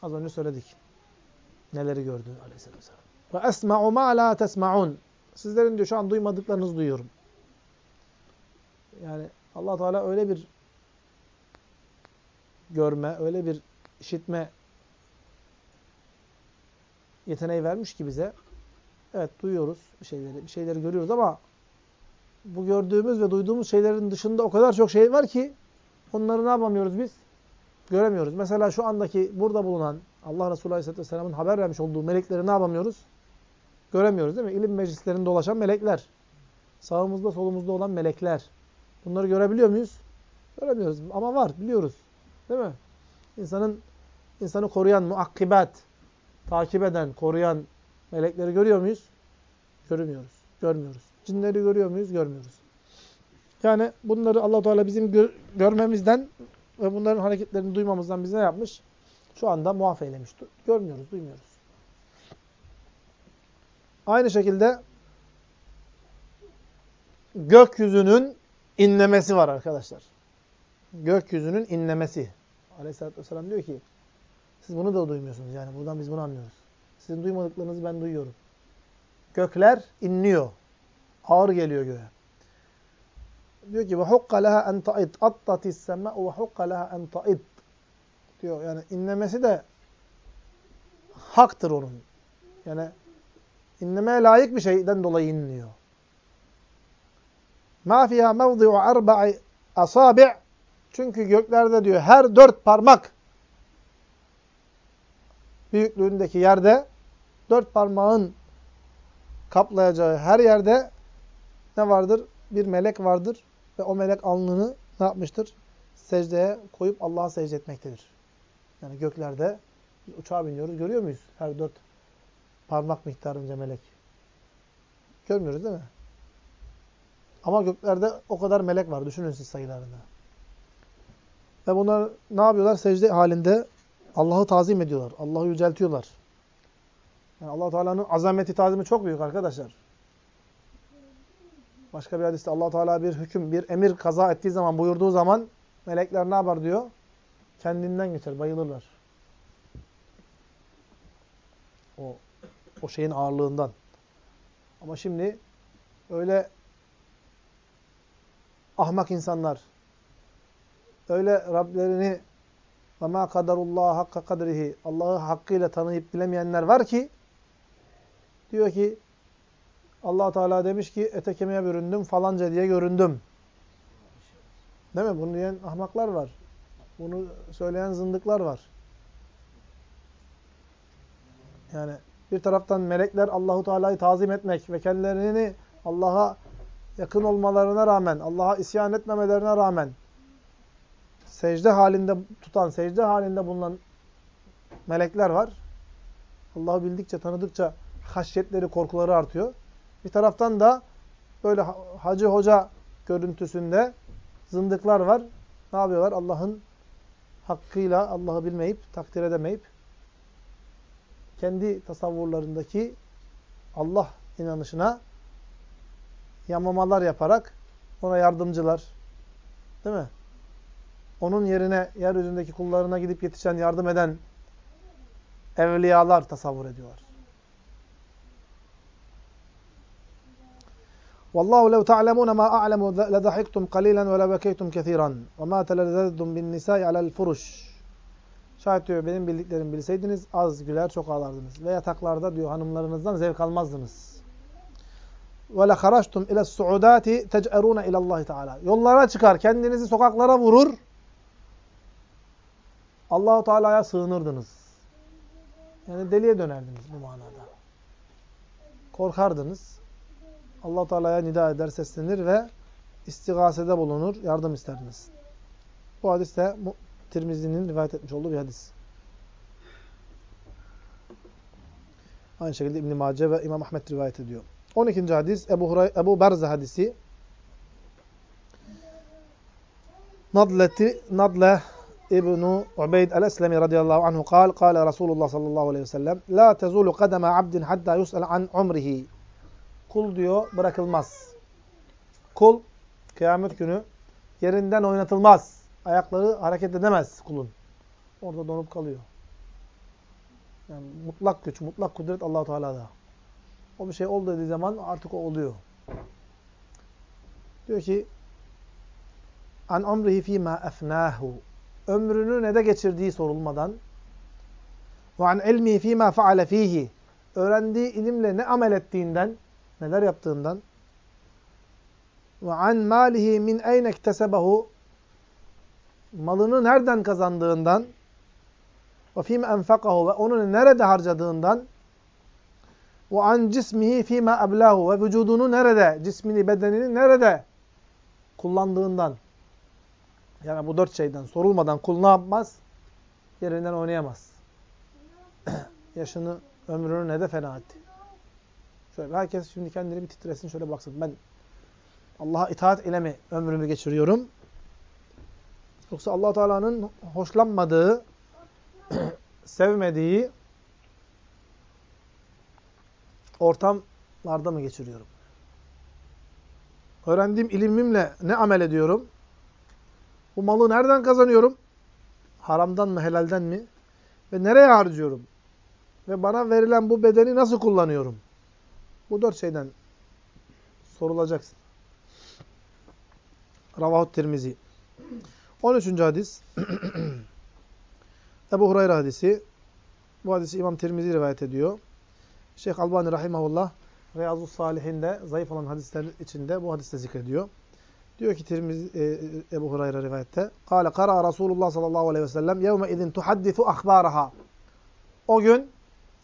Az önce söyledik. Neleri gördü aleyhissalatü vesselam. Ve esma'u ma la tesma'un. Sizlerin diyor şu an duymadıklarınızı duyuyorum. Yani allah Teala öyle bir görme, öyle bir işitme yeteneği vermiş ki bize. Evet duyuyoruz bir şeyleri, bir şeyleri görüyoruz ama bu gördüğümüz ve duyduğumuz şeylerin dışında o kadar çok şey var ki onları ne yapamıyoruz biz? Göremiyoruz. Mesela şu andaki burada bulunan Allah Resulü Aleyhisselatü Vesselam'ın haber vermiş olduğu melekleri ne yapamıyoruz? Göremiyoruz değil mi? İlim meclislerinde dolaşan melekler. Sağımızda solumuzda olan melekler. Bunları görebiliyor muyuz? Göremiyoruz ama var biliyoruz. Değil mi? İnsanın insanı koruyan muakkibat, takip eden, koruyan melekleri görüyor muyuz? Görmüyoruz. Görmüyoruz. Cinleri görüyor muyuz? Görmüyoruz. Yani bunları allah Teala bizim gör görmemizden ve bunların hareketlerini duymamızdan bize yapmış? Şu anda muaf eylemiş. Görmüyoruz, duymuyoruz. Aynı şekilde gökyüzünün inlemesi var arkadaşlar. Gökyüzünün inlemesi. Aleyhisselatü Vesselam diyor ki siz bunu da duymuyorsunuz. Yani buradan biz bunu anlıyoruz. Sizin duymadıklarınızı ben duyuyorum. Gökler inliyor. Ağır geliyor göğe. Diyor ki ve hukka leha en ta'id. Attatis sema'u ve hukka leha en ta'id. Diyor yani inlemesi de haktır onun. Yani inlemeye layık bir şeyden dolayı inliyor. Ma fiha mevdi'u arba'i asabi' Çünkü göklerde diyor her dört parmak büyüklüğündeki yerde dört parmağın kaplayacağı her yerde ne vardır? Bir melek vardır ve o melek alnını ne yapmıştır? Secdeye koyup Allah'a secde etmektedir. Yani göklerde uçağa biniyoruz. Görüyor muyuz? Her dört parmak miktarınca melek. Görmüyoruz değil mi? Ama göklerde o kadar melek var. Düşünün siz sayılarını. Ve bunlar ne yapıyorlar? Secde halinde Allah'ı tazim ediyorlar. Allah'ı yüceltiyorlar. Yani allah Teala'nın azameti, tazimi çok büyük arkadaşlar. Başka bir hadiste allah Teala bir hüküm, bir emir kaza ettiği zaman, buyurduğu zaman melekler ne yapar diyor? Kendinden geçer, bayılırlar. O, o şeyin ağırlığından. Ama şimdi öyle ahmak insanlar, öyle Rablerini ve ma kadarullah hakka kadrihi Allah'ı hakkıyla tanıyıp bilemeyenler var ki diyor ki allah Teala demiş ki ete kemiğe büründüm falanca diye göründüm. Değil mi? Bunu diyen ahmaklar var. Bunu söyleyen zındıklar var. Yani bir taraftan melekler Allahu Teala'yı tazim etmek ve kendilerini Allah'a yakın olmalarına rağmen, Allah'a isyan etmemelerine rağmen secde halinde tutan, secde halinde bulunan melekler var. Allah'ı bildikçe, tanıdıkça haşyetleri, korkuları artıyor. Bir taraftan da böyle hacı hoca görüntüsünde zındıklar var. Ne yapıyorlar? Allah'ın hakkıyla Allah'ı bilmeyip, takdir edemeyip kendi tasavvurlarındaki Allah inanışına yamamalar yaparak ona yardımcılar. Değil mi? Onun yerine yeryüzündeki kullarına gidip yetişen, yardım eden evliyalar tasavvur ediyorlar. Vallahu lev ta'lemuna ma a'lemu ledahiktum qalilan ve lebekeytum kesiran ve ma telezzezdum bin nisa'i alel furuş. Şayet diyor benim bildiklerimi bilseydiniz az güler çok ağlardınız. Ve yataklarda diyor hanımlarınızdan zevk almazdınız. Ve le haraçtum ile suudati tec'eruna ilallahi teala. Yollara çıkar, kendinizi sokaklara vurur. Allahu Teala'ya sığınırdınız. Yani deliye dönerdiniz bu manada. Korkardınız. Allah Teala'ya nida eder, seslenir ve istigasede bulunur, yardım isterdiniz. Bu hadis de Tirmizi'nin rivayet etmiş olduğu bir hadis. Aynı şekilde İbn Mace ve İmam Ahmed rivayet ediyor. 12. hadis Ebu Huray Ebu Berze hadisi. Nadleti Nadle İbnu Ubeyd el-Eslemi radıyallahu anhu kal, kale Resulullah sallallahu aleyhi ve sellem, La tezulu kademe abdin hatta yus'el an umrihi. Kul diyor, bırakılmaz. Kul, kıyamet günü yerinden oynatılmaz. Ayakları hareket edemez kulun. Orada donup kalıyor. Yani mutlak güç, mutlak kudret Allahu Teala'da. O bir şey ol dediği zaman artık o oluyor. Diyor ki: "An umrihi fi ma afnahu." Ömrünü ne de geçirdiği sorulmadan ve an ilmihi fîmâ faale fîhi öğrendiği ilimle ne amel ettiğinden neler yaptığından ve an malihi min eyne iktesebehu malını nereden kazandığından ve fîme enfakahu ve onu nerede harcadığından ve an cismihi fîme eblahu ve vücudunu nerede, cismini, bedenini nerede kullandığından yani bu dört şeyden sorulmadan kul ne yapmaz? Yerinden oynayamaz. (clears throat) Yaşını, ömrünü ne de fena etti. Şöyle herkes şimdi kendini bir titresin şöyle baksın. Ben Allah'a itaat ile mi ömrümü geçiriyorum? Yoksa allah Teala'nın hoşlanmadığı, (clears throat) sevmediği ortamlarda mı geçiriyorum? Öğrendiğim ilimimle ne amel ediyorum? Bu malı nereden kazanıyorum? Haramdan mı, helalden mi? Ve nereye harcıyorum? Ve bana verilen bu bedeni nasıl kullanıyorum? Bu dört şeyden sorulacaksın. Ravahut Tirmizi. 13. hadis. (clears throat) Ebu Hurayra hadisi. Bu hadisi İmam Tirmizi rivayet ediyor. Şeyh Albani Rahimahullah Riyazu Salihinde zayıf olan hadisler içinde bu hadiste zikrediyor. Diyor ki Tirmizi, e, Ebu Hurayra rivayette. Kale kara Resulullah sallallahu aleyhi ve sellem yevme izin tuhaddifu ahbaraha. O gün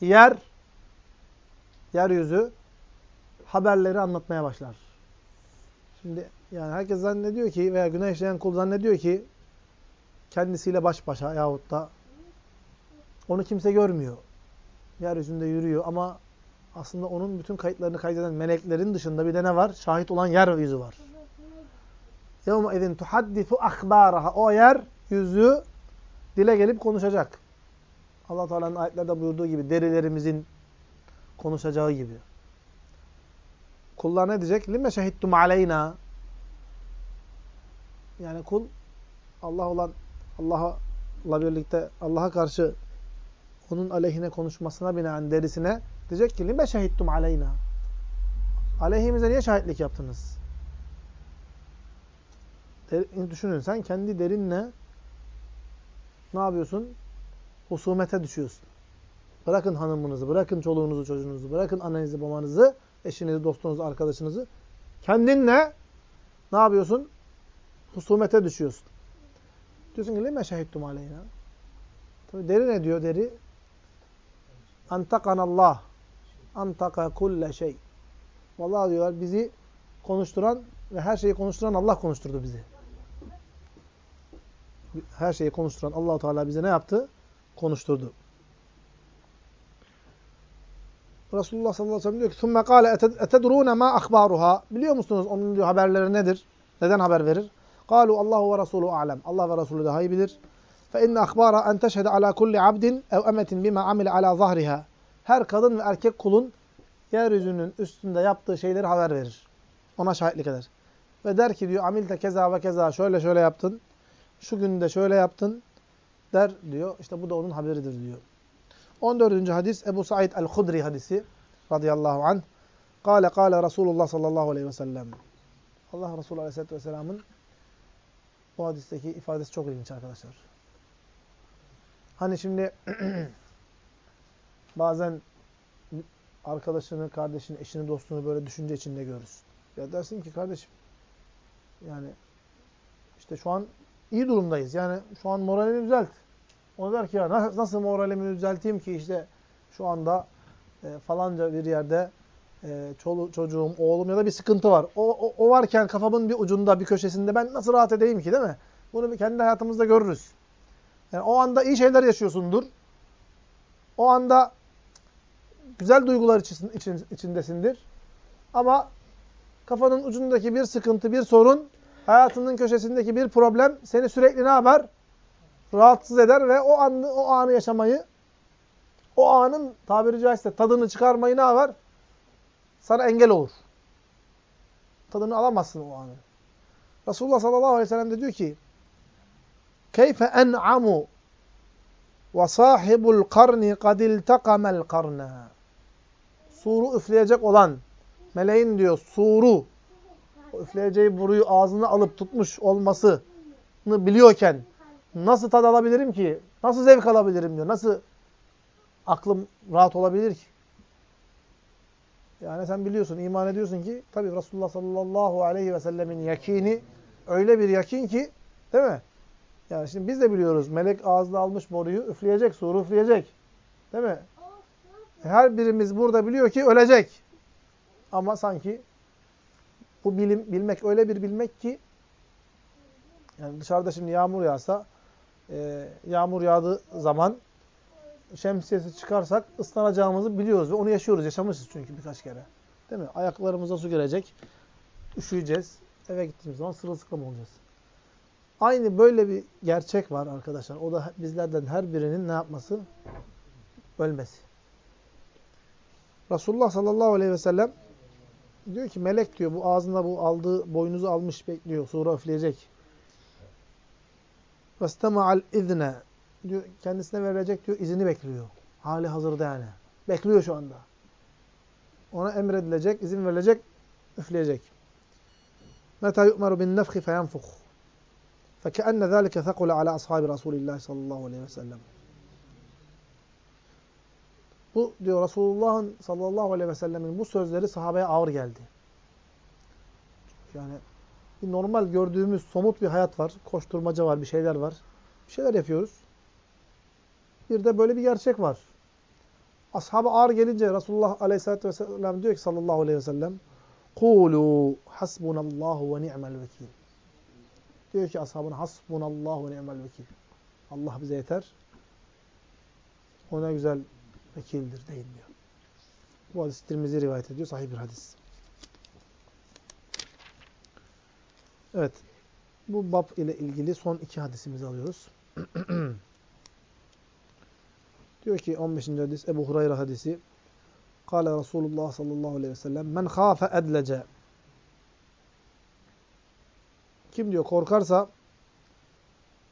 yer, yeryüzü haberleri anlatmaya başlar. Şimdi yani herkes zannediyor ki veya günah işleyen kul zannediyor ki kendisiyle baş başa yahut da onu kimse görmüyor. Yeryüzünde yürüyor ama aslında onun bütün kayıtlarını kaydeden meleklerin dışında bir de ne var? Şahit olan yeryüzü var. Yevme izin tuhaddisu ahbaraha. O yer yüzü dile gelip konuşacak. Allah Teala'nın ayetlerde buyurduğu gibi derilerimizin konuşacağı gibi. Kullar ne diyecek? Lime şehittum aleyna. Yani kul Allah olan Allah'la birlikte Allah'a karşı onun aleyhine konuşmasına binaen derisine diyecek ki lime şehittum aleyna. Aleyhimize niye şahitlik yaptınız? Der, düşünün sen kendi derinle ne yapıyorsun? Husumete düşüyorsun. Bırakın hanımınızı, bırakın çoluğunuzu, çocuğunuzu, bırakın annenizi, babanızı, eşinizi, dostunuzu, arkadaşınızı. Kendinle ne yapıyorsun? Husumete düşüyorsun. Diyorsun ki lime şehittum aleyna. Tabi deri ne diyor deri? Allah, Antaka kulle şey. Vallahi diyorlar bizi konuşturan ve her şeyi konuşturan Allah konuşturdu bizi Her şeyi konuşturan allah Teala bize ne yaptı? Konuşturdu. Resulullah sallallahu aleyhi ve sellem diyor ki ثُمَّ قَالَ اَتَدْرُونَ مَا أَخْبَارُهَا Biliyor musunuz onun diyor haberleri nedir? Neden haber verir? قَالُوا Allah ve Resulü alem. Allah ve Resulü daha iyi bilir. فَاِنَّ أَخْبَارَ اَنْ تَشْهَدَ عَلَى كُلِّ عَبْدٍ اَوْ اَمَةٍ بِمَا عَمِلَ عَلَى ظَهْرِهَا Her kadın ve erkek kulun yeryüzünün üstünde yaptığı şeyleri haber verir. Ona şahitlik eder. Ve der ki diyor amilte keza ve keza şöyle şöyle yaptın. Şu günde şöyle yaptın der diyor. İşte bu da onun haberidir diyor. 14. hadis Ebu Said el-Hudri hadisi radıyallahu anh. Kale kale Resulullah sallallahu aleyhi ve sellem. Allah Resulü aleyhisselatü vesselamın bu hadisteki ifadesi çok ilginç arkadaşlar. Hani şimdi (clears throat) bazen arkadaşını, kardeşini, eşini, dostunu böyle düşünce içinde görürüz. Ya dersin ki kardeşim yani işte şu an iyi durumdayız. Yani şu an moralini düzelt. O der ki ya nasıl moralimi düzelteyim ki işte şu anda e, falanca bir yerde e, çolu, çocuğum, oğlum ya da bir sıkıntı var. O, o, o varken kafamın bir ucunda, bir köşesinde ben nasıl rahat edeyim ki değil mi? Bunu kendi hayatımızda görürüz. Yani o anda iyi şeyler yaşıyorsundur. O anda güzel duygular için, için, içindesindir. Ama kafanın ucundaki bir sıkıntı, bir sorun, hayatının köşesindeki bir problem seni sürekli ne yapar? Rahatsız eder ve o anı, o anı yaşamayı, o anın tabiri caizse tadını çıkarmayı ne yapar? Sana engel olur. Tadını alamazsın o anı. Resulullah sallallahu aleyhi ve sellem de diyor ki, Keyfe en'amu ve sahibul karni kad iltakamel karna. Suru üfleyecek olan meleğin diyor suru üfleyeceği boruyu ağzına alıp tutmuş olmasını biliyorken nasıl tad alabilirim ki? Nasıl zevk alabilirim diyor. Nasıl aklım rahat olabilir ki? Yani sen biliyorsun, iman ediyorsun ki tabi Resulullah sallallahu aleyhi ve sellemin yakini öyle bir yakin ki değil mi? Yani şimdi biz de biliyoruz melek ağzına almış boruyu üfleyecek, suru üfleyecek. Değil mi? Her birimiz burada biliyor ki ölecek. Ama sanki bu bilim, bilmek öyle bir bilmek ki yani dışarıda şimdi yağmur yağsa e, yağmur yağdığı zaman şemsiyesi çıkarsak ıslanacağımızı biliyoruz ve onu yaşıyoruz. Yaşamışız çünkü birkaç kere. Değil mi? Ayaklarımıza su girecek. Üşüyeceğiz. Eve gittiğimiz zaman sırılsıklam olacağız. Aynı böyle bir gerçek var arkadaşlar. O da bizlerden her birinin ne yapması? Ölmesi. Resulullah sallallahu aleyhi ve sellem diyor ki melek diyor bu ağzında bu aldığı boynuzu almış bekliyor. Sonra üfleyecek. Vestemaal izne diyor kendisine verilecek diyor izini bekliyor. Hali hazırda yani. Bekliyor şu anda. Ona emredilecek, izin verilecek, üfleyecek. Meta yu'maru bin nefhi feyenfuh. Fekenne zâlike thekule ala ashabi Resulillah sallallahu aleyhi ve sellem. Bu diyor Resulullah'ın sallallahu aleyhi ve sellemin bu sözleri sahabeye ağır geldi. Yani bir normal gördüğümüz somut bir hayat var. Koşturmaca var, bir şeyler var. Bir şeyler yapıyoruz. Bir de böyle bir gerçek var. Ashab ağır gelince Resulullah aleyhissalatü vesselam diyor ki sallallahu aleyhi ve sellem Kulu hasbunallahu ve ni'mel vekil. Diyor ki ashabına hasbunallahu ve ni'mel vekil. Allah bize yeter. O ne güzel vekildir deyin diyor. Bu hadis Tirmizi rivayet ediyor. Sahih bir hadis. Evet. Bu bab ile ilgili son iki hadisimizi alıyoruz. (clears throat) diyor ki 15. hadis Ebu Hurayra hadisi. Kale Resulullah sallallahu aleyhi ve sellem Men khâfe edlece kim diyor korkarsa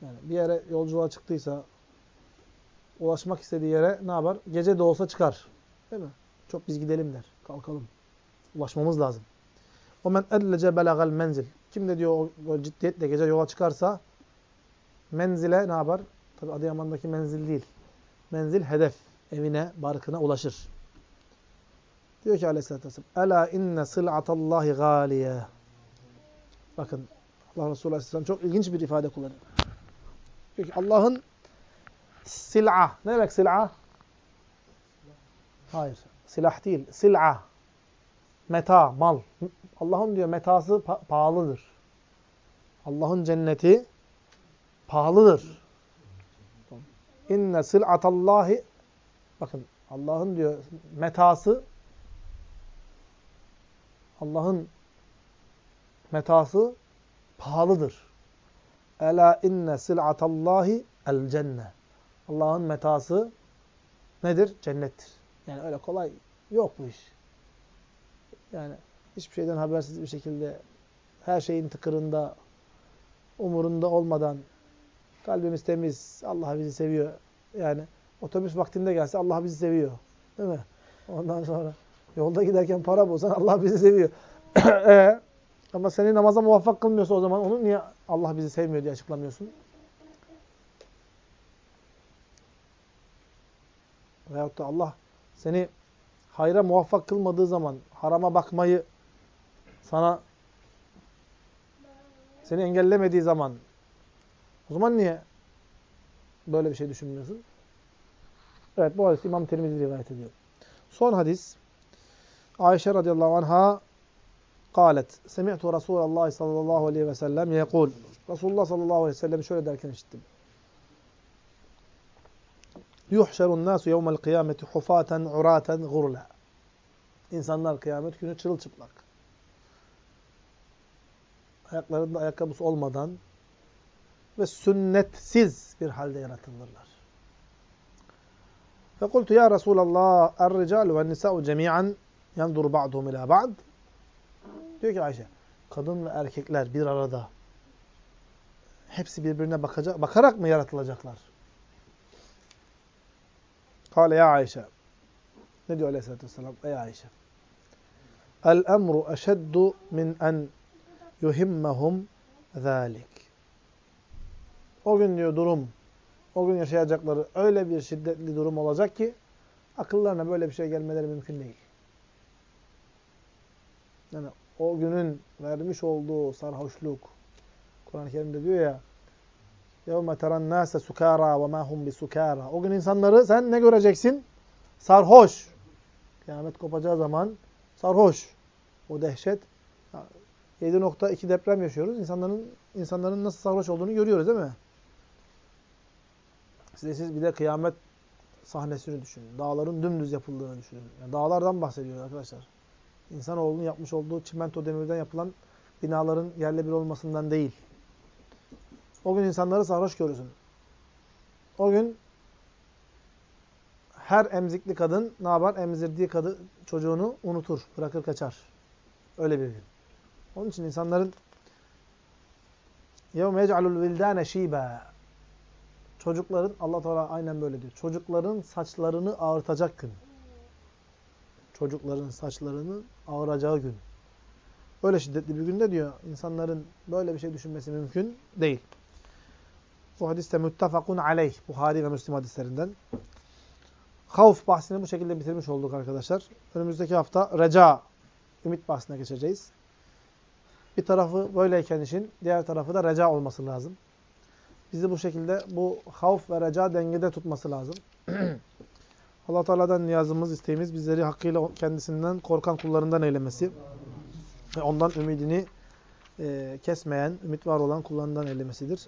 yani bir yere yolculuğa çıktıysa ulaşmak istediği yere ne yapar? Gece de olsa çıkar. Değil mi? Çok biz gidelim der. Kalkalım. Ulaşmamız lazım. O men edlece belagal menzil. Kim de diyor o ciddiyetle gece yola çıkarsa menzile ne yapar? Tabi Adıyaman'daki menzil değil. Menzil hedef. Evine, barkına ulaşır. Diyor ki aleyhissalatü vesselam Ela inne sıl'atallahi galiye. Bakın Allah Resulü Aleyhisselam çok ilginç bir ifade kullanıyor. Diyor ki Allah'ın sil'a. Ne demek sil'a? Hayır. Silah değil. Sil'a. Meta, mal. Allah'ın diyor metası pa pahalıdır. Allah'ın cenneti pahalıdır. İnne sil'atallahi bakın Allah'ın diyor metası Allah'ın metası pahalıdır. Ela inne sil'atallahi el cenne. Allah'ın metası nedir? Cennettir. Yani öyle kolay yok bu iş. Yani hiçbir şeyden habersiz bir şekilde her şeyin tıkırında, umurunda olmadan kalbimiz temiz, Allah bizi seviyor. Yani otobüs vaktinde gelse Allah bizi seviyor. Değil mi? Ondan sonra yolda giderken para bulsan Allah bizi seviyor. (coughs) e, ama seni namaza muvaffak kılmıyorsa o zaman onu niye Allah bizi sevmiyor diye açıklamıyorsun? Veyahut da Allah seni hayra muvaffak kılmadığı zaman harama bakmayı sana seni engellemediği zaman o zaman niye böyle bir şey düşünmüyorsun? Evet bu hadis İmam Tirmizi rivayet ediyor. Son hadis Ayşe radıyallahu anha قالت سمعت رسول الله صلى الله عليه وسلم يقول Resulullah sallallahu aleyhi ve sellem şöyle derken işittim. Yuhşerun nasu yevmel kıyameti hufaten uraten gurla. İnsanlar kıyamet günü çırılçıplak. Ayaklarında ayakkabısı olmadan ve sünnetsiz bir halde yaratılırlar. Fekultu ya Resulallah er-ricalu ve nisa'u cemi'an yandur ba'duhum ila ba'd. Diyor ki Ayşe, kadın ve erkekler bir arada hepsi birbirine bakacak, bakarak mı yaratılacaklar? Kale ya Ayşe. Ne diyor Aleyhisselatü Vesselam? Ey Ayşe. El emru eşeddu min en yuhimmehum zâlik. O gün diyor durum, o gün yaşayacakları öyle bir şiddetli durum olacak ki akıllarına böyle bir şey gelmeleri mümkün değil. Yani o günün vermiş olduğu sarhoşluk, Kur'an-ı Kerim'de diyor ya يَوْمَ تَرَى النَّاسَ سُكَارًا وَمَا هُمْ بِسُكَارًا O gün insanları sen ne göreceksin? Sarhoş. Kıyamet kopacağı zaman sarhoş. O dehşet. 7.2 deprem yaşıyoruz. İnsanların insanların nasıl sarhoş olduğunu görüyoruz değil mi? Size siz bir de kıyamet sahnesini düşünün. Dağların dümdüz yapıldığını düşünün. Yani dağlardan bahsediyor arkadaşlar. İnsanoğlunun yapmış olduğu çimento demirden yapılan binaların yerle bir olmasından değil. O gün insanları sarhoş görürsün. O gün her emzikli kadın ne yapar? Emzirdiği kadın çocuğunu unutur, bırakır kaçar. Öyle bir gün. Onun için insanların يَوْمَ يَجْعَلُ الْوِلْدَانَ شِيبًا Çocukların, Allah Teala aynen böyle diyor. Çocukların saçlarını ağırtacak gün. Çocukların saçlarını ağıracağı gün. Öyle şiddetli bir günde diyor. İnsanların böyle bir şey düşünmesi mümkün değil. Bu hadiste müttefakun aleyh. Buhari ve Müslim hadislerinden. Havf bahsini bu şekilde bitirmiş olduk arkadaşlar. Önümüzdeki hafta reca, ümit bahsine geçeceğiz. Bir tarafı böyleyken işin, diğer tarafı da reca olması lazım. Bizi bu şekilde bu havf ve reca dengede tutması lazım. (clears throat) allah Teala'dan niyazımız, isteğimiz bizleri hakkıyla kendisinden korkan kullarından eylemesi ve ondan ümidini e, kesmeyen, ümit var olan kullarından eylemesidir.